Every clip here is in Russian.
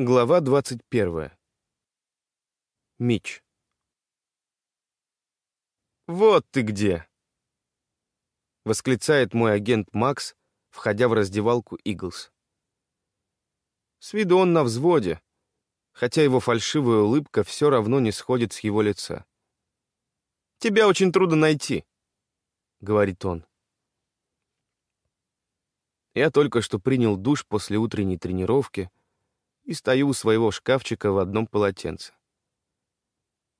Глава 21. Мич. «Вот ты где!» — восклицает мой агент Макс, входя в раздевалку «Иглс». С виду он на взводе, хотя его фальшивая улыбка все равно не сходит с его лица. «Тебя очень трудно найти», — говорит он. Я только что принял душ после утренней тренировки — и стою у своего шкафчика в одном полотенце.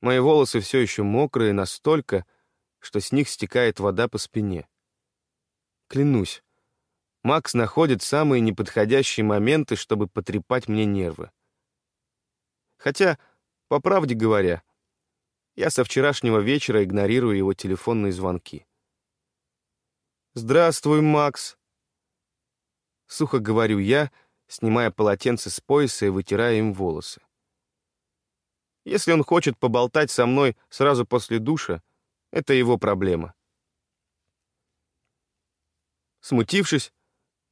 Мои волосы все еще мокрые настолько, что с них стекает вода по спине. Клянусь, Макс находит самые неподходящие моменты, чтобы потрепать мне нервы. Хотя, по правде говоря, я со вчерашнего вечера игнорирую его телефонные звонки. «Здравствуй, Макс!» Сухо говорю я — снимая полотенце с пояса и вытирая им волосы. Если он хочет поболтать со мной сразу после душа, это его проблема. Смутившись,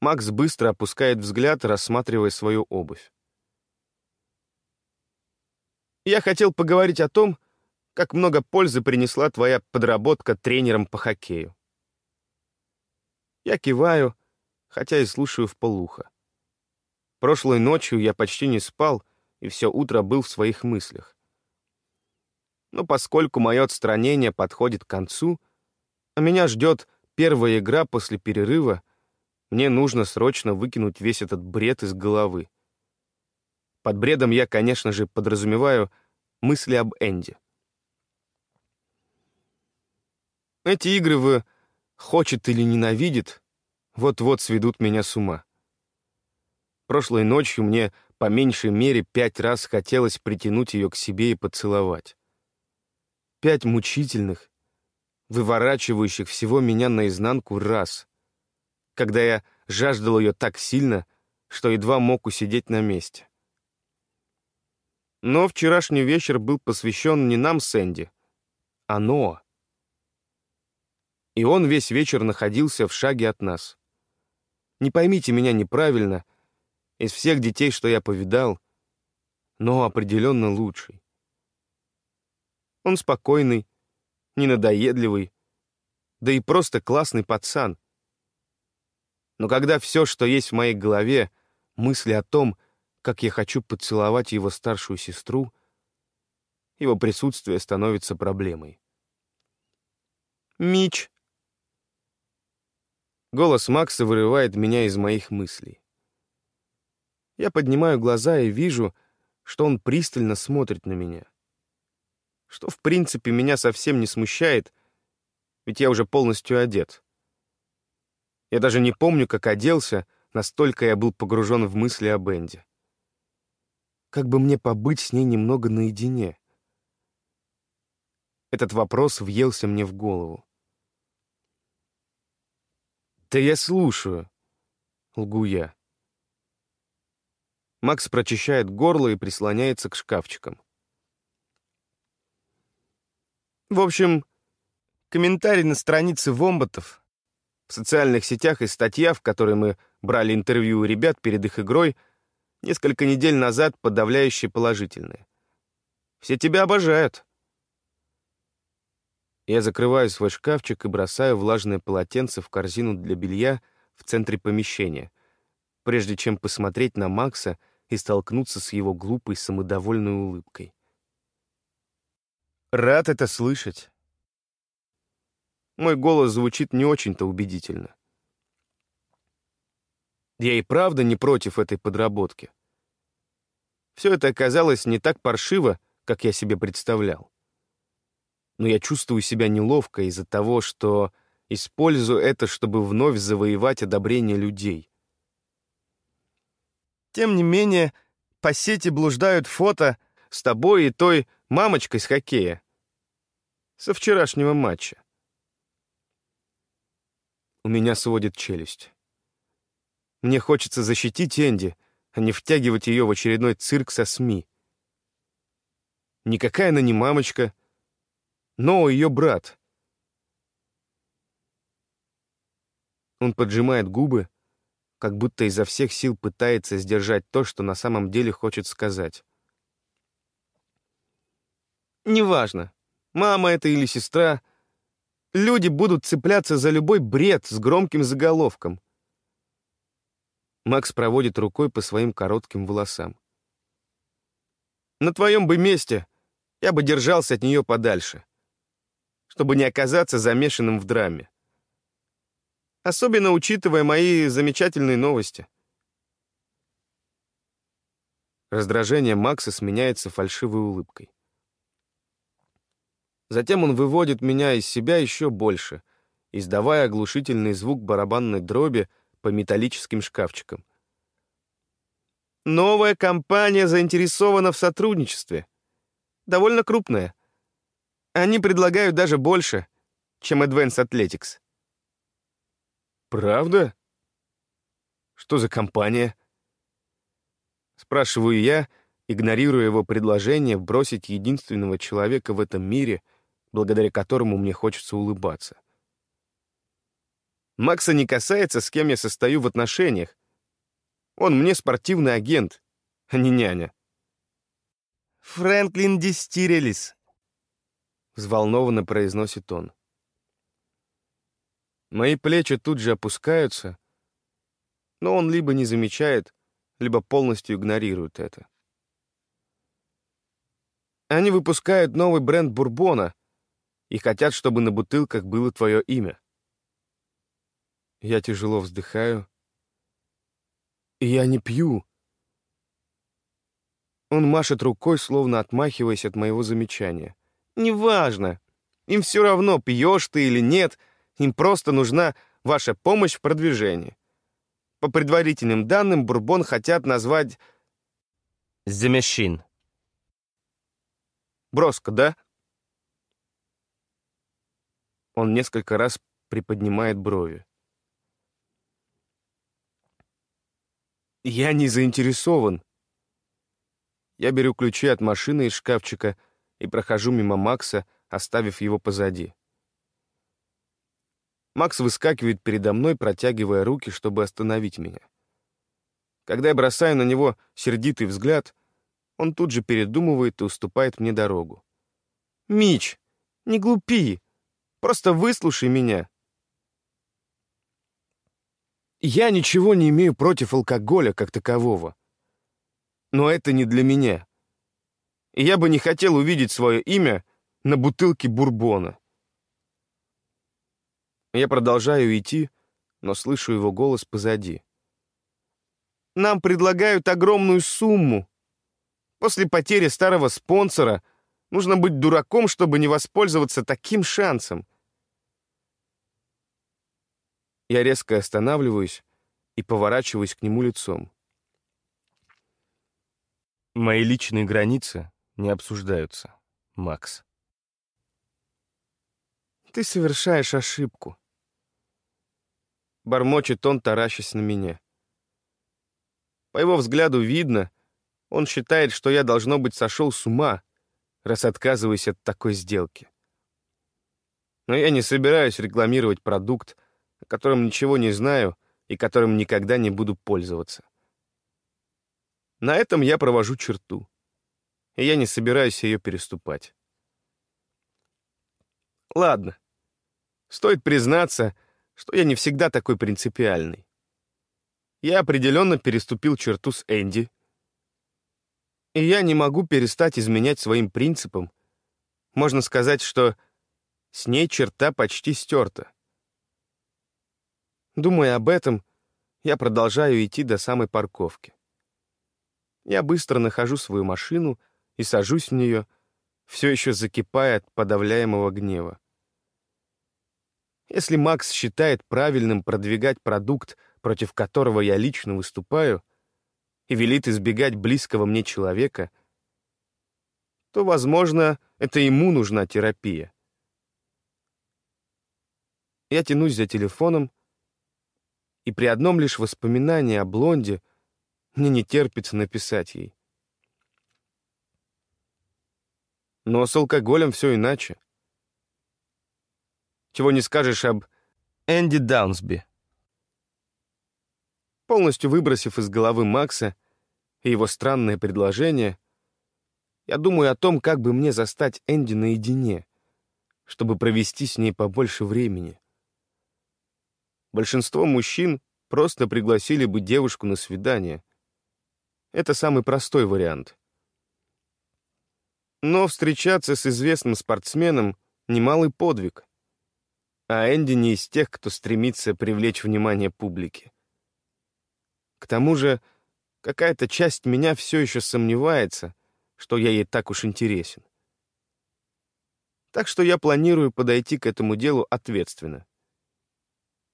Макс быстро опускает взгляд, рассматривая свою обувь. «Я хотел поговорить о том, как много пользы принесла твоя подработка тренером по хоккею». Я киваю, хотя и слушаю в полухо. Прошлой ночью я почти не спал и все утро был в своих мыслях. Но поскольку мое отстранение подходит к концу, а меня ждет первая игра после перерыва, мне нужно срочно выкинуть весь этот бред из головы. Под бредом я, конечно же, подразумеваю мысли об Энди. Эти игры в «хочет или ненавидит» вот-вот сведут меня с ума. Прошлой ночью мне по меньшей мере пять раз хотелось притянуть ее к себе и поцеловать. Пять мучительных, выворачивающих всего меня наизнанку раз, когда я жаждал ее так сильно, что едва мог усидеть на месте. Но вчерашний вечер был посвящен не нам с Энди, а Ноа. И он весь вечер находился в шаге от нас. Не поймите меня неправильно — из всех детей, что я повидал, но определенно лучший. Он спокойный, ненадоедливый, да и просто классный пацан. Но когда все, что есть в моей голове, мысли о том, как я хочу поцеловать его старшую сестру, его присутствие становится проблемой. «Мич!» Голос Макса вырывает меня из моих мыслей. Я поднимаю глаза и вижу, что он пристально смотрит на меня. Что, в принципе, меня совсем не смущает, ведь я уже полностью одет. Я даже не помню, как оделся, настолько я был погружен в мысли о Бенде. Как бы мне побыть с ней немного наедине? Этот вопрос въелся мне в голову. «Да я слушаю», — лгу я. Макс прочищает горло и прислоняется к шкафчикам. В общем, комментарий на странице Вомботов, в социальных сетях и статья, в которой мы брали интервью у ребят перед их игрой, несколько недель назад подавляющие положительные. Все тебя обожают. Я закрываю свой шкафчик и бросаю влажное полотенце в корзину для белья в центре помещения, прежде чем посмотреть на Макса — и столкнуться с его глупой самодовольной улыбкой. Рад это слышать. Мой голос звучит не очень-то убедительно. Я и правда не против этой подработки. Все это оказалось не так паршиво, как я себе представлял. Но я чувствую себя неловко из-за того, что использую это, чтобы вновь завоевать одобрение людей. Тем не менее, по сети блуждают фото с тобой и той мамочкой с хоккея. Со вчерашнего матча. У меня сводит челюсть. Мне хочется защитить Энди, а не втягивать ее в очередной цирк со СМИ. Никакая она не мамочка, но ее брат. Он поджимает губы, как будто изо всех сил пытается сдержать то, что на самом деле хочет сказать. Неважно, мама это или сестра, люди будут цепляться за любой бред с громким заголовком. Макс проводит рукой по своим коротким волосам. На твоем бы месте я бы держался от нее подальше, чтобы не оказаться замешанным в драме. Особенно учитывая мои замечательные новости. Раздражение Макса сменяется фальшивой улыбкой. Затем он выводит меня из себя еще больше, издавая оглушительный звук барабанной дроби по металлическим шкафчикам. Новая компания заинтересована в сотрудничестве. Довольно крупная. Они предлагают даже больше, чем Advance Athletics. Правда? Что за компания? Спрашиваю я, игнорируя его предложение бросить единственного человека в этом мире, благодаря которому мне хочется улыбаться. Макса не касается, с кем я состою в отношениях. Он мне спортивный агент, а не няня. «Фрэнклин Дистирелис», — взволнованно произносит он. Мои плечи тут же опускаются, но он либо не замечает, либо полностью игнорирует это. Они выпускают новый бренд бурбона и хотят, чтобы на бутылках было твое имя. Я тяжело вздыхаю. И я не пью. Он машет рукой, словно отмахиваясь от моего замечания. «Неважно. Им все равно, пьешь ты или нет — им просто нужна ваша помощь в продвижении. По предварительным данным, Бурбон хотят назвать... «The Броско, да? Он несколько раз приподнимает брови. Я не заинтересован. Я беру ключи от машины из шкафчика и прохожу мимо Макса, оставив его позади. Макс выскакивает передо мной, протягивая руки, чтобы остановить меня. Когда я бросаю на него сердитый взгляд, он тут же передумывает и уступает мне дорогу. «Мич, не глупи! Просто выслушай меня!» Я ничего не имею против алкоголя как такового. Но это не для меня. И я бы не хотел увидеть свое имя на бутылке бурбона. Я продолжаю идти, но слышу его голос позади. «Нам предлагают огромную сумму. После потери старого спонсора нужно быть дураком, чтобы не воспользоваться таким шансом». Я резко останавливаюсь и поворачиваюсь к нему лицом. Мои личные границы не обсуждаются, Макс. Ты совершаешь ошибку. Бормочет он, таращась на меня. По его взгляду видно, он считает, что я, должно быть, сошел с ума, раз отказываюсь от такой сделки. Но я не собираюсь рекламировать продукт, о котором ничего не знаю и которым никогда не буду пользоваться. На этом я провожу черту, и я не собираюсь ее переступать. Ладно. Стоит признаться, что я не всегда такой принципиальный. Я определенно переступил черту с Энди. И я не могу перестать изменять своим принципам. Можно сказать, что с ней черта почти стерта. Думая об этом, я продолжаю идти до самой парковки. Я быстро нахожу свою машину и сажусь в нее, все еще закипая от подавляемого гнева. Если Макс считает правильным продвигать продукт, против которого я лично выступаю, и велит избегать близкого мне человека, то, возможно, это ему нужна терапия. Я тянусь за телефоном, и при одном лишь воспоминании о блонде мне не терпится написать ей. Но с алкоголем все иначе. Чего не скажешь об Энди Даунсби. Полностью выбросив из головы Макса и его странное предложение, я думаю о том, как бы мне застать Энди наедине, чтобы провести с ней побольше времени. Большинство мужчин просто пригласили бы девушку на свидание. Это самый простой вариант. Но встречаться с известным спортсменом — немалый подвиг. А Энди не из тех, кто стремится привлечь внимание публики. К тому же, какая-то часть меня все еще сомневается, что я ей так уж интересен. Так что я планирую подойти к этому делу ответственно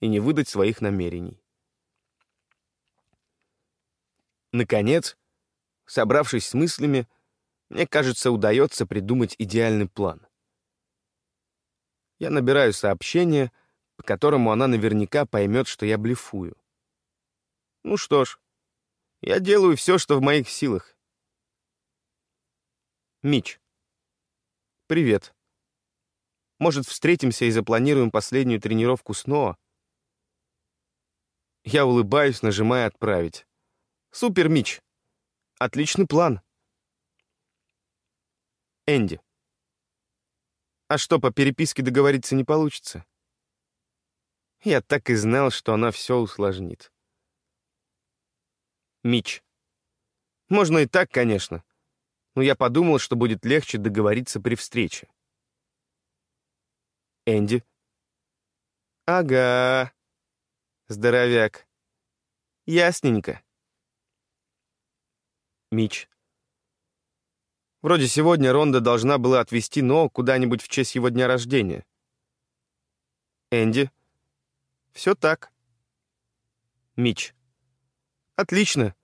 и не выдать своих намерений. Наконец, собравшись с мыслями, мне кажется, удается придумать идеальный план. Я набираю сообщение, по которому она наверняка поймет, что я блефую. Ну что ж, я делаю все, что в моих силах. Мич. Привет. Может, встретимся и запланируем последнюю тренировку снова? Я улыбаюсь, нажимая «Отправить». Супер, Мич. Отличный план. Энди. А что, по переписке договориться не получится? Я так и знал, что она все усложнит. Мич. Можно и так, конечно. Но я подумал, что будет легче договориться при встрече. Энди. Ага. Здоровяк. Ясненько. Мич. Вроде сегодня Ронда должна была отвезти Ноа куда-нибудь в честь его дня рождения. Энди. Все так. Мич. Отлично.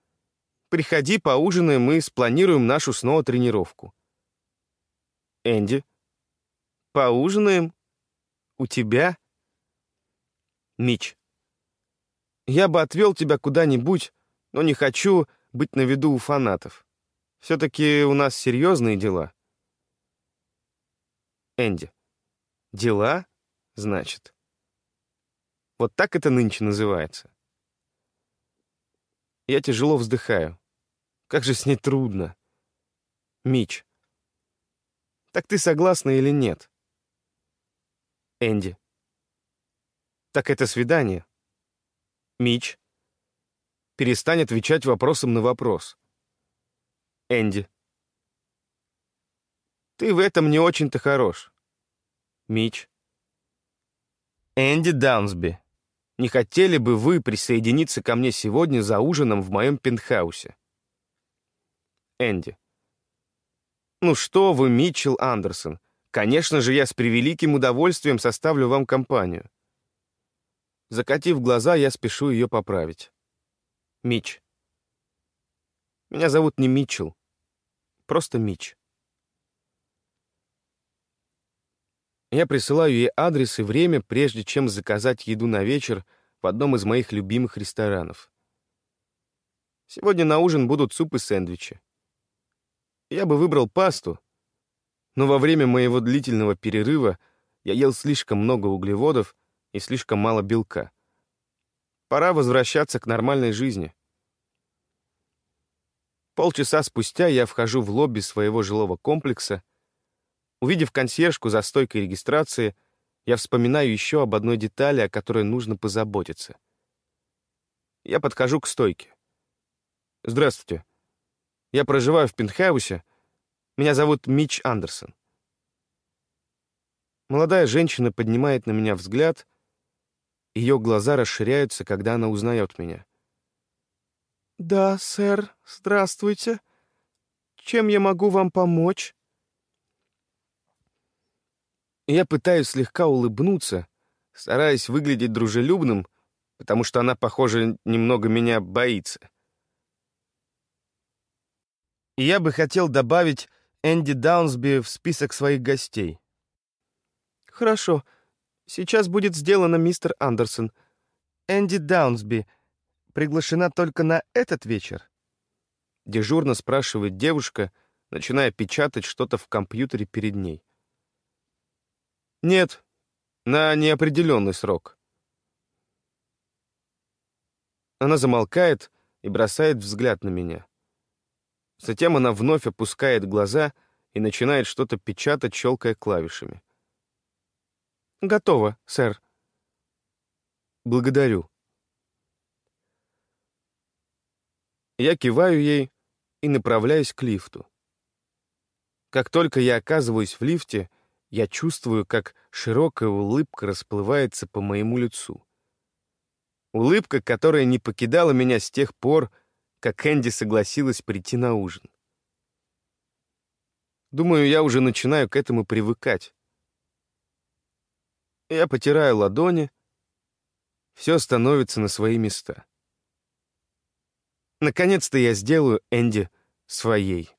Приходи, поужинаем и спланируем нашу снова тренировку. Энди. Поужинаем? У тебя? Мич. Я бы отвел тебя куда-нибудь, но не хочу быть на виду у фанатов. Все-таки у нас серьезные дела. Энди. Дела, значит? Вот так это нынче называется. Я тяжело вздыхаю. Как же с ней трудно. Мич. Так ты согласна или нет? Энди. Так это свидание. Мич. Перестань отвечать вопросом на вопрос. Энди. Ты в этом не очень-то хорош. Мич. Энди Даунсби. Не хотели бы вы присоединиться ко мне сегодня за ужином в моем пентхаусе? Энди. Ну что вы, Митчелл Андерсон. Конечно же, я с превеликим удовольствием составлю вам компанию. Закатив глаза, я спешу ее поправить. Мич. Меня зовут не Митчелл. Просто Мич. Я присылаю ей адрес и время, прежде чем заказать еду на вечер в одном из моих любимых ресторанов. Сегодня на ужин будут суп и сэндвичи. Я бы выбрал пасту, но во время моего длительного перерыва я ел слишком много углеводов и слишком мало белка. Пора возвращаться к нормальной жизни. Полчаса спустя я вхожу в лобби своего жилого комплекса Увидев консьержку за стойкой регистрации, я вспоминаю еще об одной детали, о которой нужно позаботиться. Я подхожу к стойке. «Здравствуйте. Я проживаю в пентхаусе. Меня зовут Мич Андерсон». Молодая женщина поднимает на меня взгляд, ее глаза расширяются, когда она узнает меня. «Да, сэр, здравствуйте. Чем я могу вам помочь?» я пытаюсь слегка улыбнуться, стараясь выглядеть дружелюбным, потому что она, похоже, немного меня боится. И я бы хотел добавить Энди Даунсби в список своих гостей. «Хорошо. Сейчас будет сделано, мистер Андерсон. Энди Даунсби приглашена только на этот вечер?» Дежурно спрашивает девушка, начиная печатать что-то в компьютере перед ней. Нет, на неопределенный срок. Она замолкает и бросает взгляд на меня. Затем она вновь опускает глаза и начинает что-то печатать, щелкая клавишами. «Готово, сэр». «Благодарю». Я киваю ей и направляюсь к лифту. Как только я оказываюсь в лифте, я чувствую, как широкая улыбка расплывается по моему лицу. Улыбка, которая не покидала меня с тех пор, как Энди согласилась прийти на ужин. Думаю, я уже начинаю к этому привыкать. Я потираю ладони, все становится на свои места. Наконец-то я сделаю Энди своей.